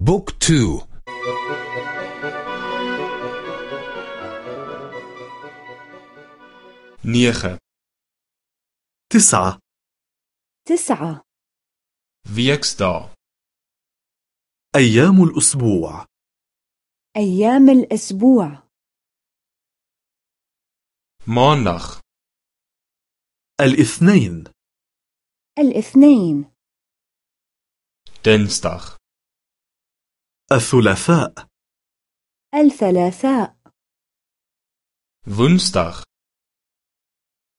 بوك تو. نيخة. تسعة. تسعة. Weeksdae أيام الأسبوع. أيام الأسبوع. Maandag الإثنين. الإثنين. Dinsdag الثلاثاء. الثلاثاء. Woensdag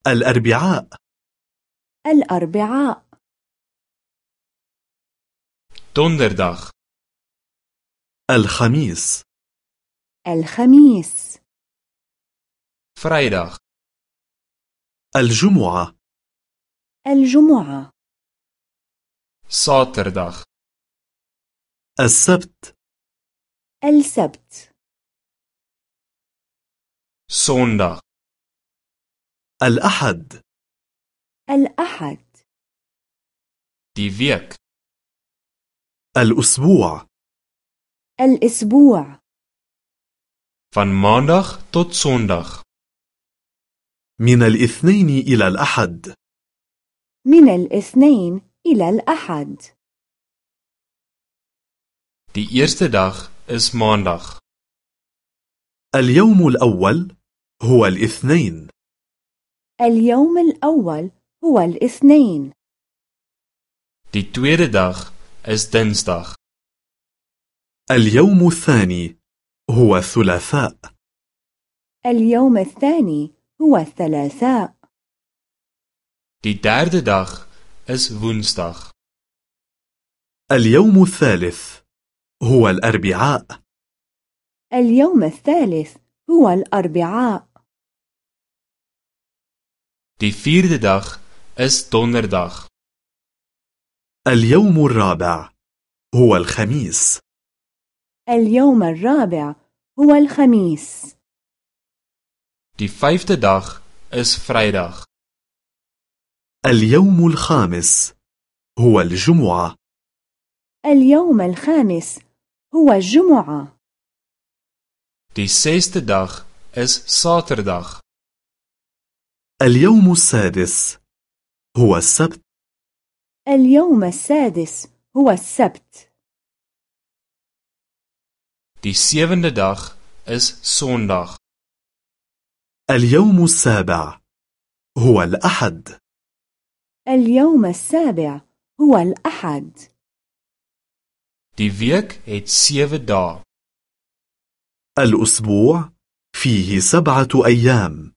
الأربعاء. الأربعاء. Donderdag. الخميس. الخميس. Vrydag الجمعة. الجمعة. Saterdag السبت. السبت. sondag الأحد. الأحد. die week الأسبوع. الأسبوع. Van maandag tot sondag من الاثنين إلى الأحد. من الاثنين إلى الأحد. Die eerste dag is maandag. اليوم الأول هو الاثنين. اليوم الأول هو الاثنين. Die tweede dag is dinsdag. اليوم الثاني هو الثلاثاء. اليوم الثاني هو الثلاثاء. Die derde dag is woensdag. اليوم الثالث هو الأربعاء. اليوم الثالث هو الأربعاء. Die vierde dag is donderdag. اليوم الرابع هو الخميس. اليوم الرابع هو الخميس. Die vyfde dag is vrydag اليوم الخامس هو الجمعة. اليوم الخامس هو الجمعة die sesde dag is saterdag اليوم السادس. هو السبت. اليوم السادس هو السبت. Die sewende dag is sondag اليوم السابع. هو الأحد. اليوم السابع هو الأحد. Die week het 7 dae. الأسبوع فيه سبعة أيام.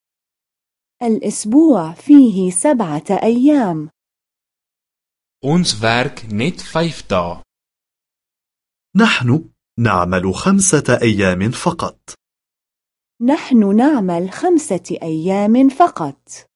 الأسبوع فيه سبعة أيام. Ons werk net 5 dae. نحن نعمل خمسة أيام فقط. نحن نعمل خمسة أيام فقط.